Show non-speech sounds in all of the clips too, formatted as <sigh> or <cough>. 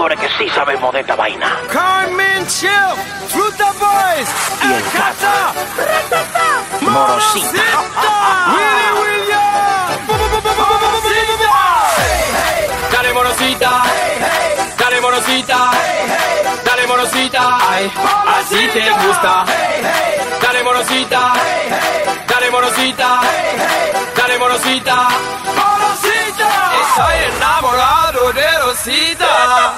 productores que sí sabemos de esta vaina. Carmen Chill, Fruta Boys, Y el Cata, Morosita. Willy William, Dale morosita, dale morosita, dale morosita, ay, así te gusta. Dale morosita, dale morosita, dale morosita, Estoy enamorado de Rosita.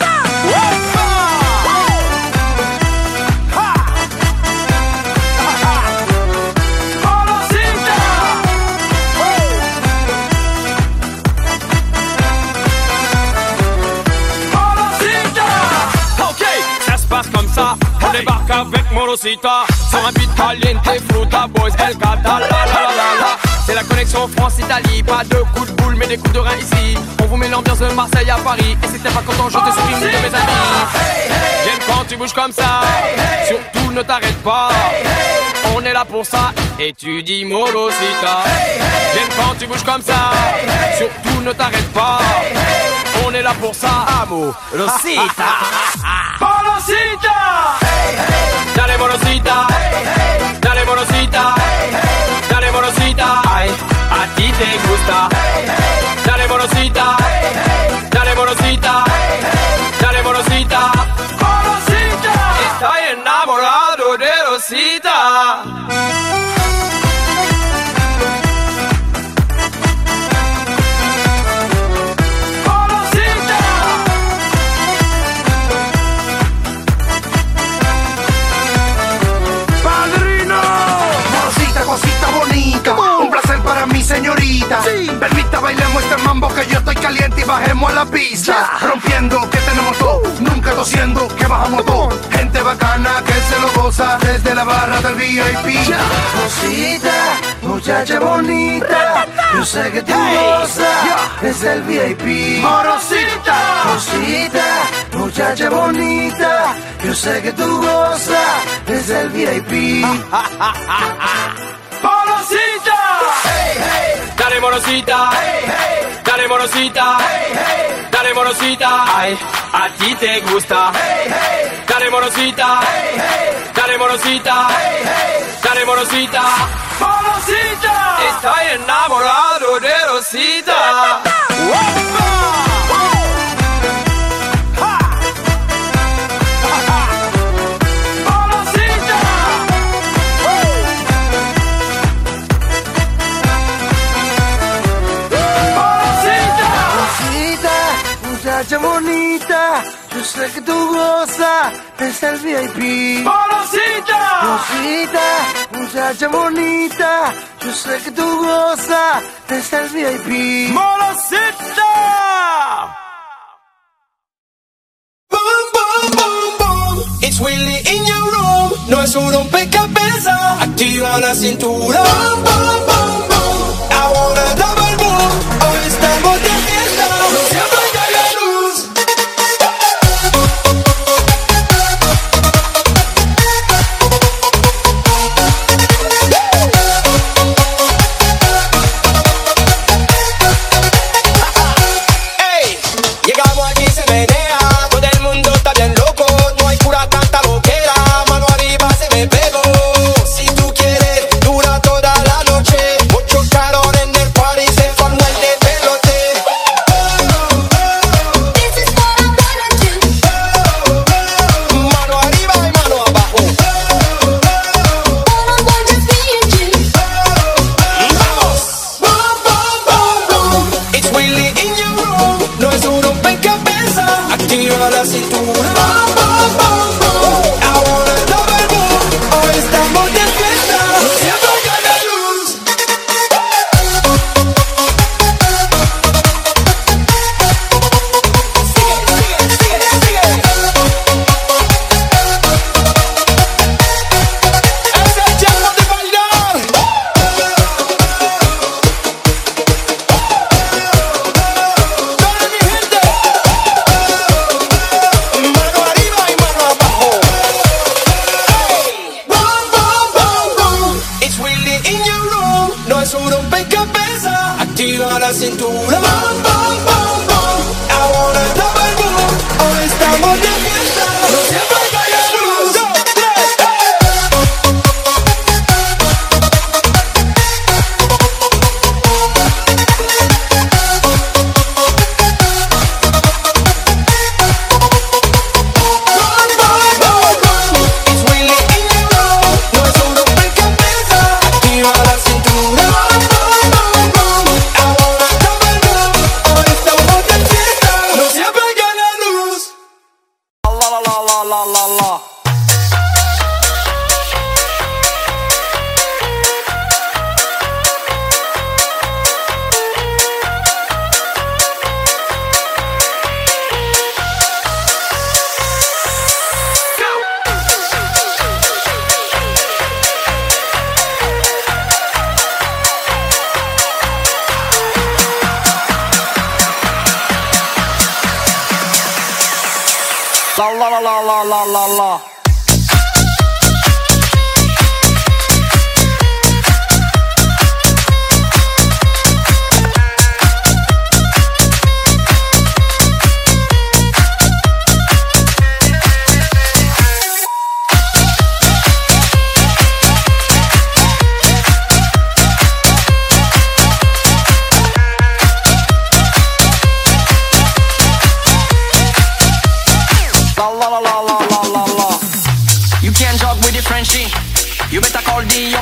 Avec Morosita. Sur un beat caliente, fruta, boys, el gata, la la la la la. C'est la connexion France-Italie. Pas de coups de boule, mais des coups de rein ici. On vous met l'ambiance de Marseille à Paris. Et c'était pas content, je te souligne de mes amis. J'aime quand tu bouges comme ça. Surtout ne t'arrête pas. On est là pour ça. Et tu dis Morosita. J'aime quand tu bouges comme ça. Surtout ne t'arrête pas. On est là pour ça. Amo, Rosita. Morosita. Dale Morosita. Dale. Ay, a ti te gusta. Dale Morosita. Dale Morosita. Dale Morosita. Morosita. Estoy enamorado de Rosita. Permita bailemos este mambo que yo estoy caliente y bajemos a la pista. Rompiendo que tenemos todo. Nunca tosiendo que bajamos todo. Gente bacana que se lo goza desde la barra del VIP. Cosita, muchacha bonita. Yo sé que tú gozas desde el VIP. Morosita, cosita, muchacha bonita. Yo sé que tú gozas desde el VIP. <laughs> Morosita. Dale morosita. Dale morosita. Dale morosita. Ay, a ti te gusta. Dale morosita. Dale morosita. Dale morosita. Morosita. Estoy enamorado de Rosita. Rosita, sé que tú gozas desde el VIP. Morosita. Rosita, muchacha bonita, yo sé que tú gozas desde el VIP. Morosita. Boom, boom, boom, boom. It's Willy in your room. No es un rompecabezas. Activa la cintura. Boom, boom, boom. la la la.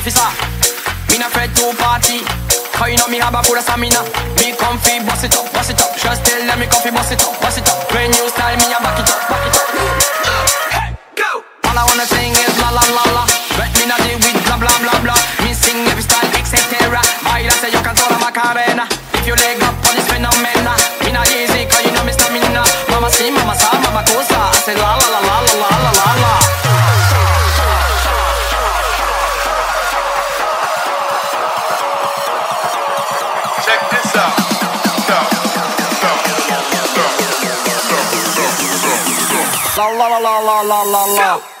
officer. Me not afraid to party. How you know me have a full of stamina. Me comfy, bust it up, bust it up. Just tell them me comfy, bust it up, bust it up. When you style me, I back it up, back it up. Hey, go. All I wanna sing is la la la la. But me not deal with blah blah blah blah. Me sing every style, etc. Baila, say yo my Macarena. la la la la. Go.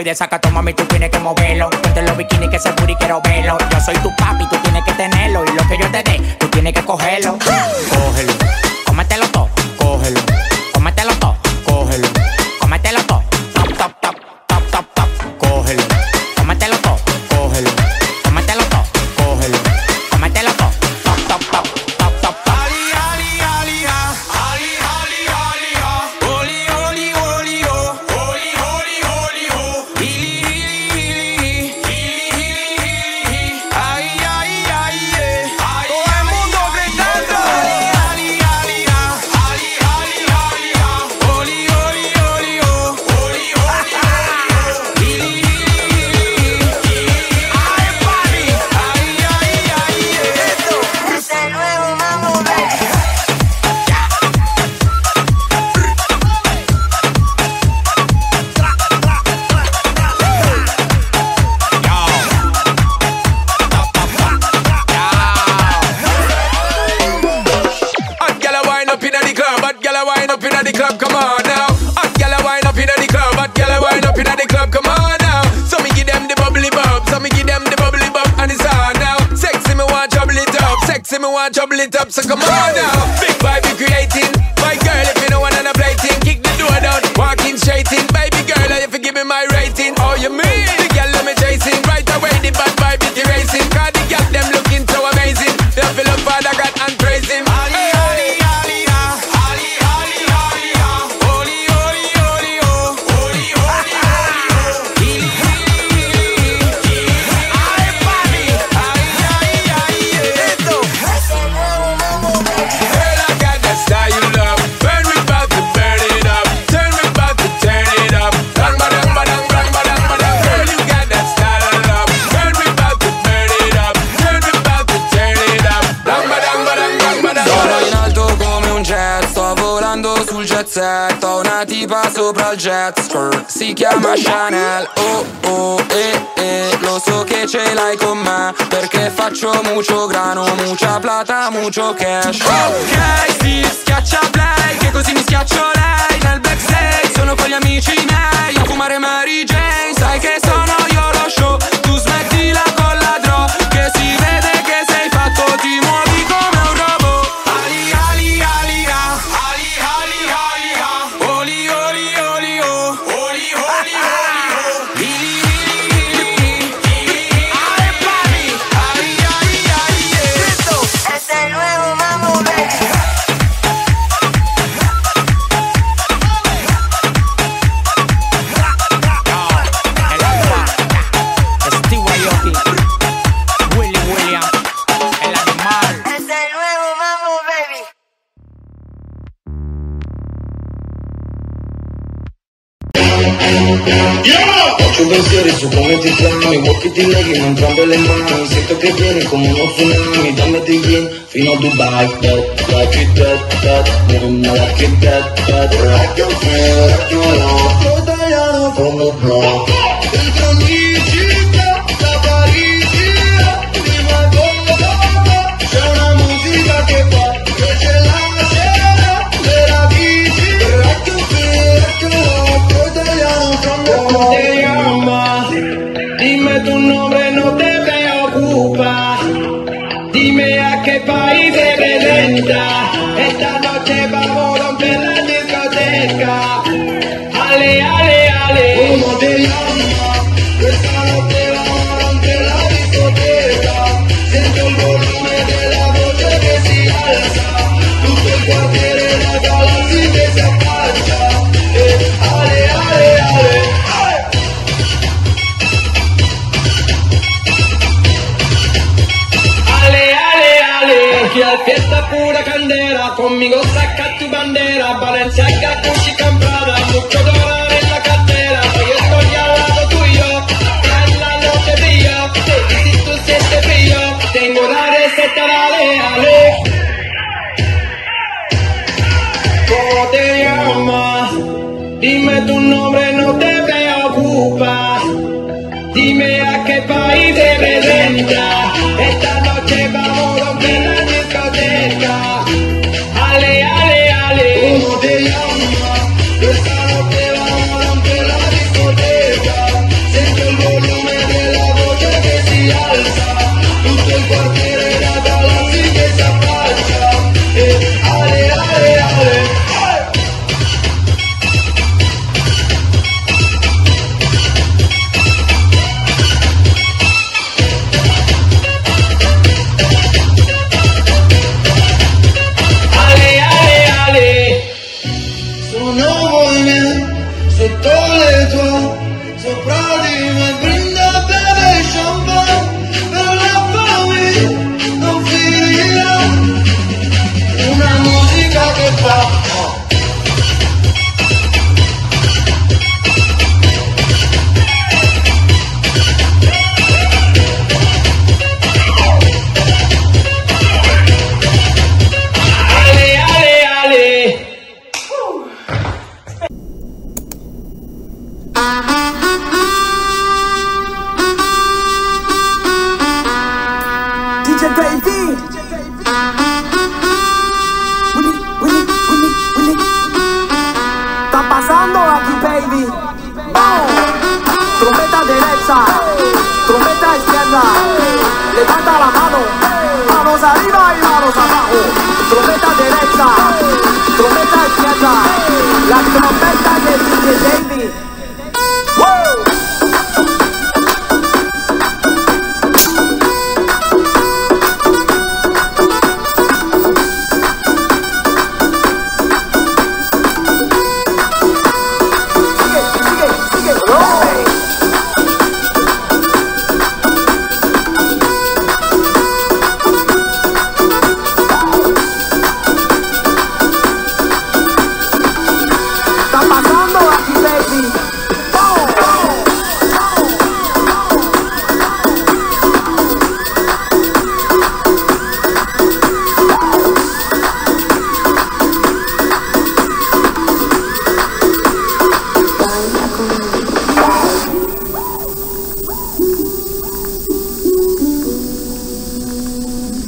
estoy desacato dal jet skirt. Si chiama Chanel. Oh oh eh eh. Lo so che ce l'hai con me Perché faccio mucho grano Mucha plata, mucho cash. Ok, si schiaccia play Che così mi schiaccio lei. Nel backstage sono con gli amici miei A fumare Mary Jane. Sai che sono io lo show Tu smettila con la drop Che si vede che sei fatto tiro Faccio pensieri su come ti chiami Occhi ti leghi ma entrambe le mani Sento che vieni come uno tsunami Da Medellin fino a Dubai That, that, that, that Name like it, that, that I can feel, I can love Go Diana from the block Day. tu nombre no te preocupa. Dime a qué país se presenta. Esta noche vamos a romper la discoteca. Ale, ale, ale. ¿Cómo te llamas? conmigo, saca tu bandera, Valencia, tu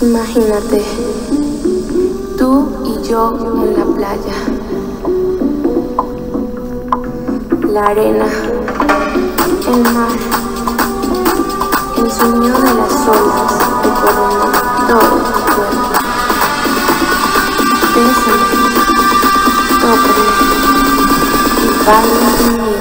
Imagínate, tú y yo en la playa, la arena, el mar, el sonido de las olas recorriendo todo el cuerpo. Bésame, tócame. Y baila conmigo.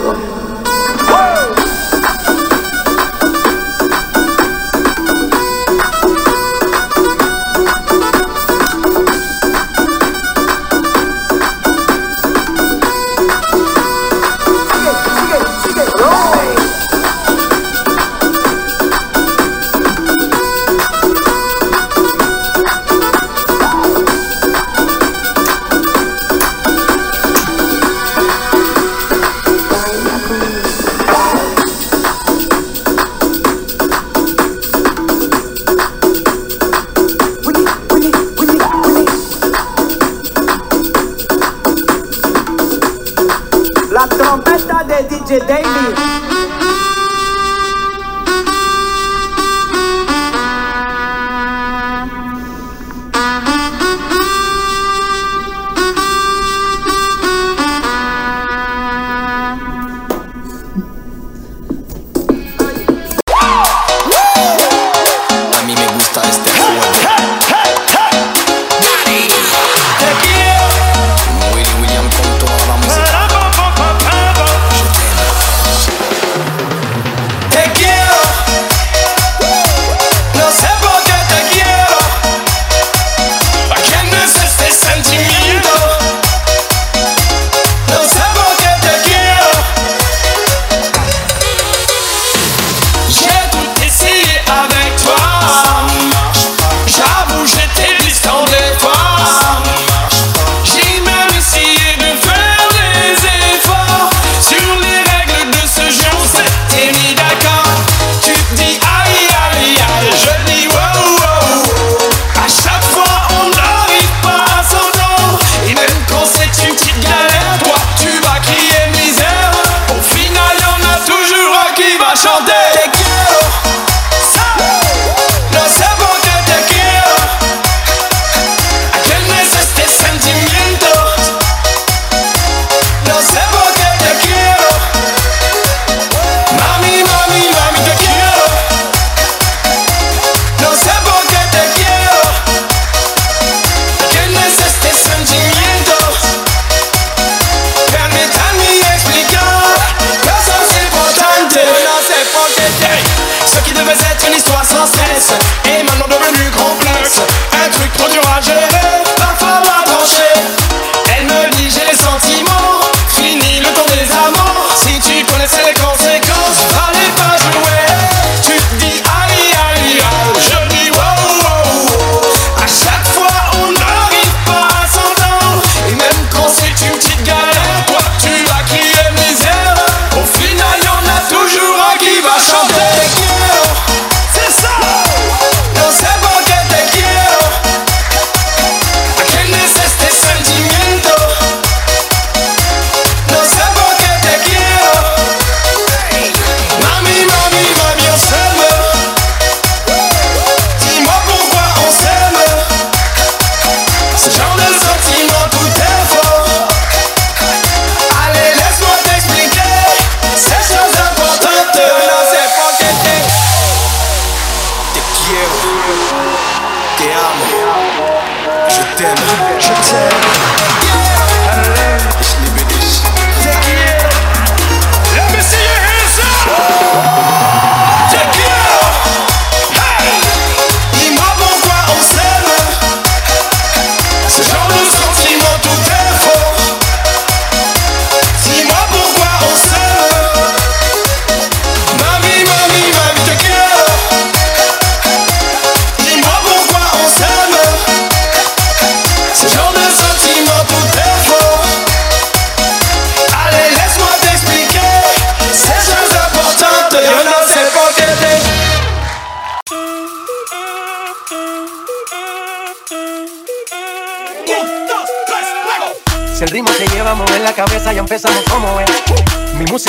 Ce qui devait être une histoire sans cesse. Et maintenant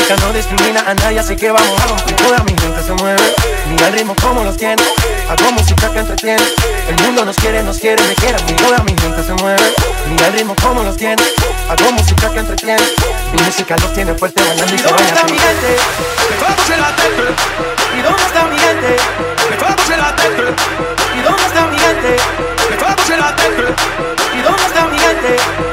música no discrimina a nadie, así que vamos a romper. Toda mi gente se mueve, mira el ritmo como los tiene. Hago música que entretiene, el mundo nos quiere, nos quiere, me quiere. Mi toda mi gente se mueve, mira el ritmo como los tiene. Hago música que entretiene, mi música los tiene fuerte bailando y se baila. ¿Dónde está mi gente? Vamos en la tele. ¿Y dónde está mi gente? Vamos en la ¿Y dónde está mi gente? Vamos la tele. ¿Y dónde está mi gente?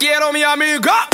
quiero mi amiga.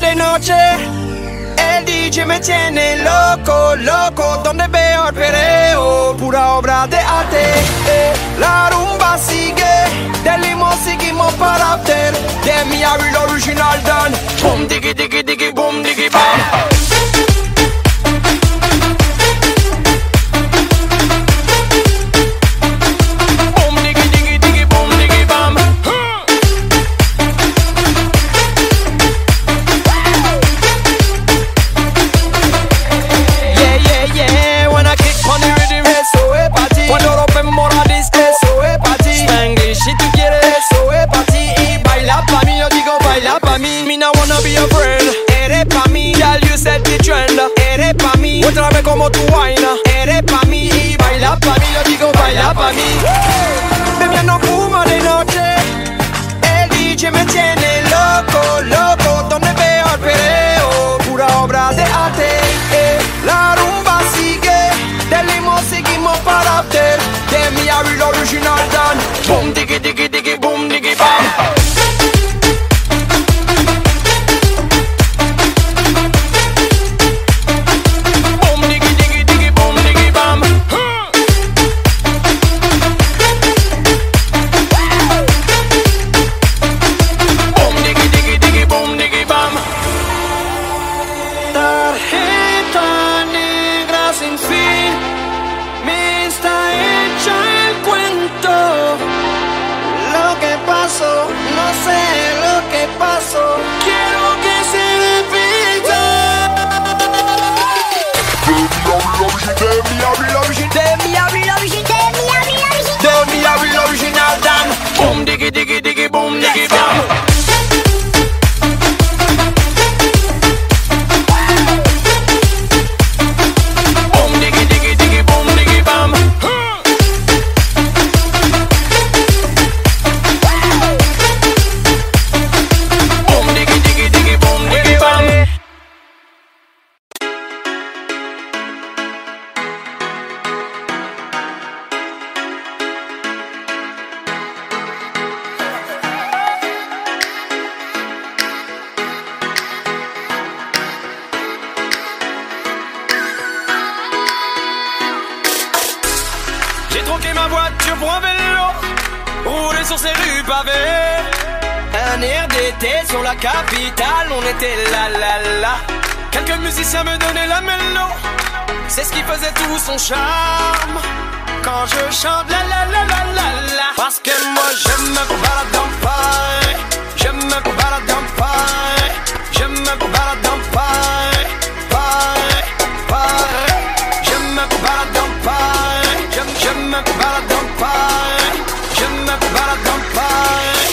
De noche, el DJ me tiene loco, loco. Donde veo el pereo, pura obra de arte. Eh, la rumba sigue, del limón seguimos para after. De mi original dan. Boom, digi, digi, digi, boom, digi, bam. sur la capitale, on était là là là. Quelques musiciens me donnaient la mélo, c'est ce qui faisait tout son charme. Quand je chante la la la la la parce que moi je me balade en paille, je me balade en paille, je me balade en paille, paille, je me balade en paille, je, je me balade en paille, je me balade en paille.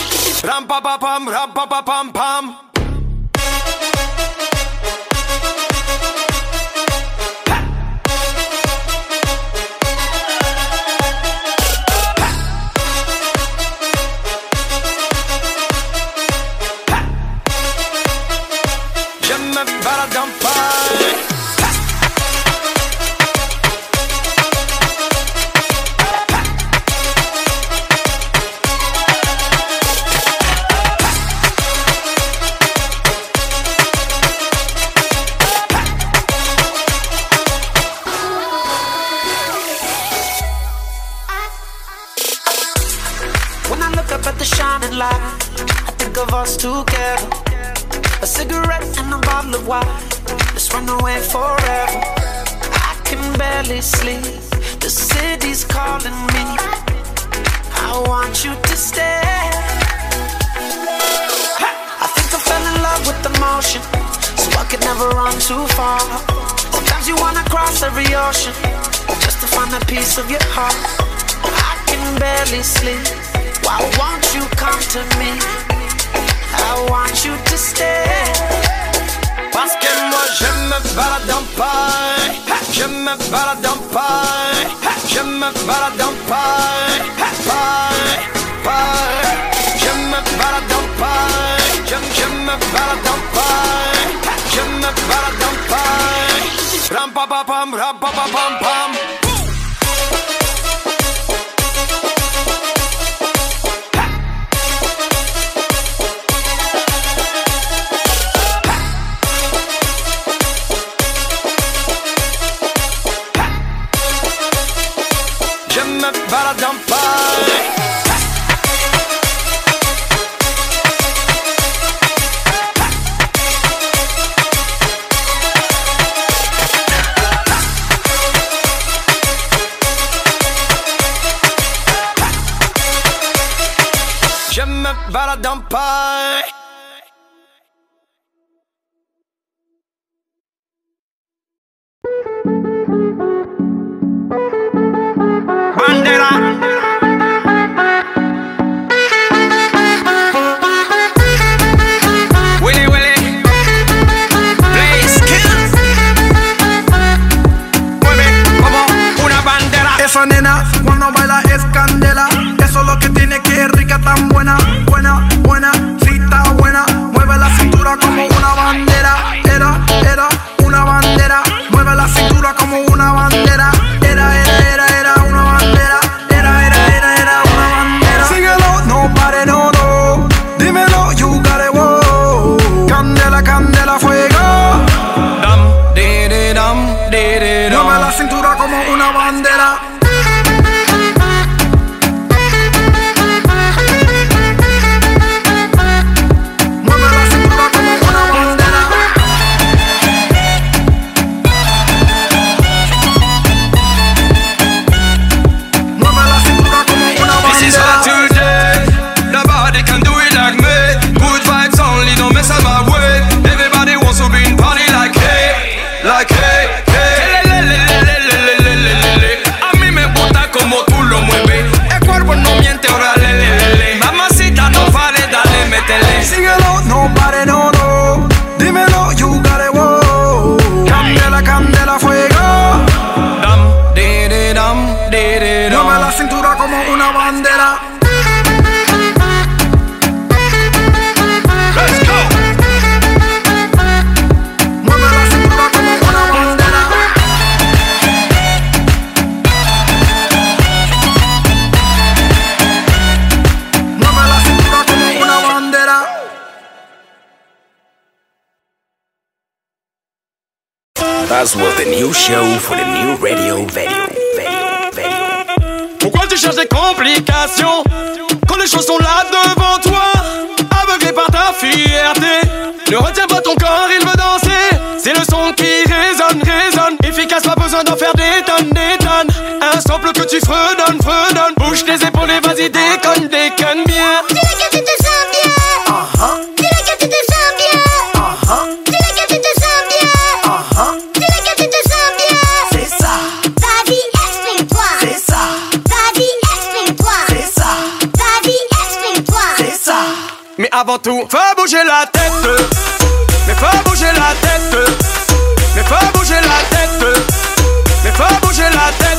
Want you to stay. I think I fell in love with the motion, so I could never run too far. Sometimes you wanna cross every ocean just to find a piece of your heart. Oh, I can barely sleep. Why won't you come to me? I want you to stay. Parce que moi je me balade en paille Je me balade en paille Je me balade en paille Paille, paille Je me balade en paille Je, je me balade en paille Je me balade en paille Ram pa pa pam, ram pa pa pam pam Je me balade en paille Bandera. The new show for the new radio. Pourquoi tu cherches des complications Quand les choses sont là devant toi? Aveuglé par ta fierté Ne retiens pas ton corps, il veut danser. C'est le son qui résonne, résonne. Efficace, pas besoin d'en faire des tonnes, des tonnes. Un sample que tu fredonnes, fredonnes Bouge tes épaules et vas-y déconne, déconne bien avant tout, fais bouger la tête. Mais fais bouger la tête. Mais fais bouger la tête. Mais fais bouger la tête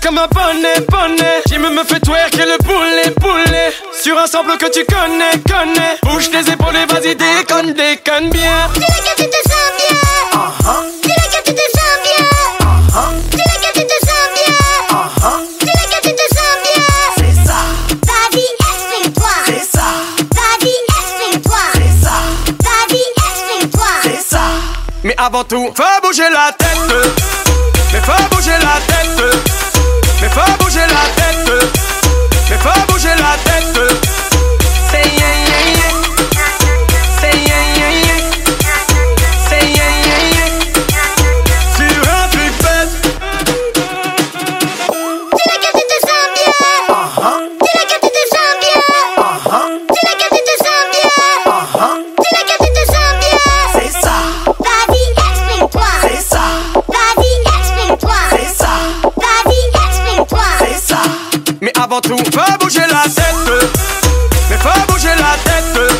comme un poney, poney. Jim me fait twerk et le poulet, poulet. Sur un sample que tu connais, connais. Bouge tes épaules et vas-y, déconne, déconne bien. Dis-le que tu te sens bien. Uh -huh. Que tu te sens bien. Uh -huh. Que tu te sens bien. Uh -huh. Dis-le que tu te sens bien. C'est ça. Vas-y, explique-toi. C'est ça. Vas-y, explique-toi. C'est ça. Vas-y, explique-toi. C'est ça. Mais avant tout, fais bouger la tête. Mais fais bouger la tête. Mais fais bouger la tête. Mais fais bouger la tête. Avant fais bouger la tête. Mais fais bouger la tête.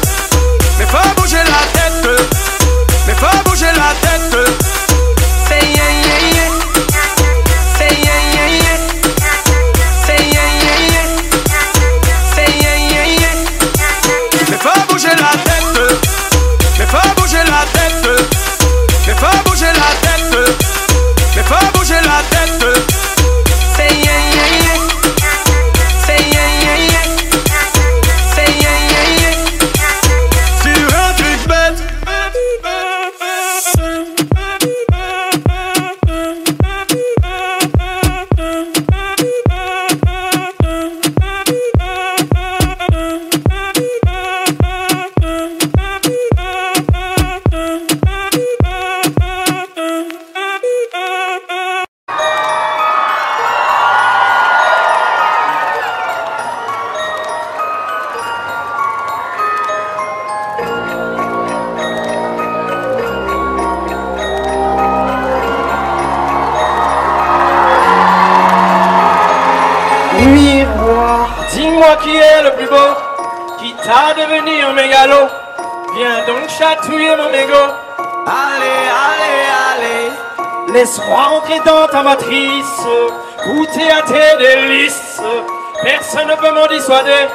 Peut m'en dissuader.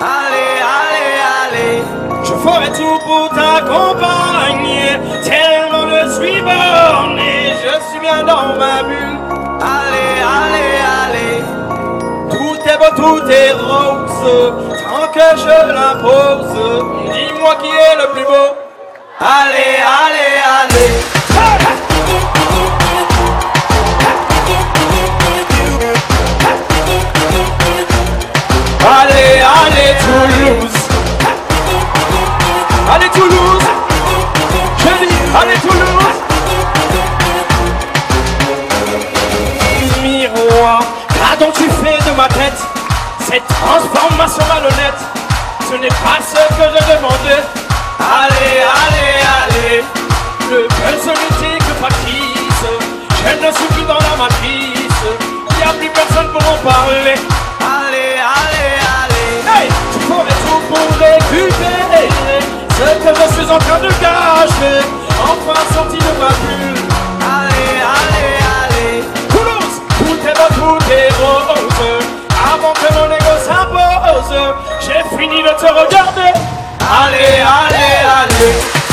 Allez, allez, allez. Je ferai tout pour t'accompagner, tellement je suis borné, je suis bien dans ma bulle. Allez, allez, allez. Tout est beau, tout est rose, tant que je l'impose. Dis-moi qui est le plus beau. Allez, allez, allez. Allez, Allez, Toulouse. Je dis, allez, Toulouse. Miroir, qu'as donc tu fais de ma tête Cette transformation malhonnête, ce n'est pas ce que je demandais. Allez, allez, allez, le solitaire que factice, je ne suis plus dans la matrice, il n'y a plus personne pour en parler. Allez, allez, allez, hey, tu ferais tout pour récupérer ce que je suis en train de cacher, enfin sorti de ma bulle. Allez, allez, allez, Toulouse, tout est beau, tout est rose, avant que mon ego s'impose, j'ai fini de te regarder. Allez, allez, allez. Allez,